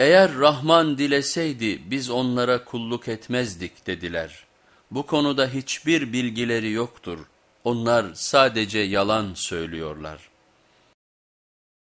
Eğer Rahman dileseydi biz onlara kulluk etmezdik dediler. Bu konuda hiçbir bilgileri yoktur. Onlar sadece yalan söylüyorlar.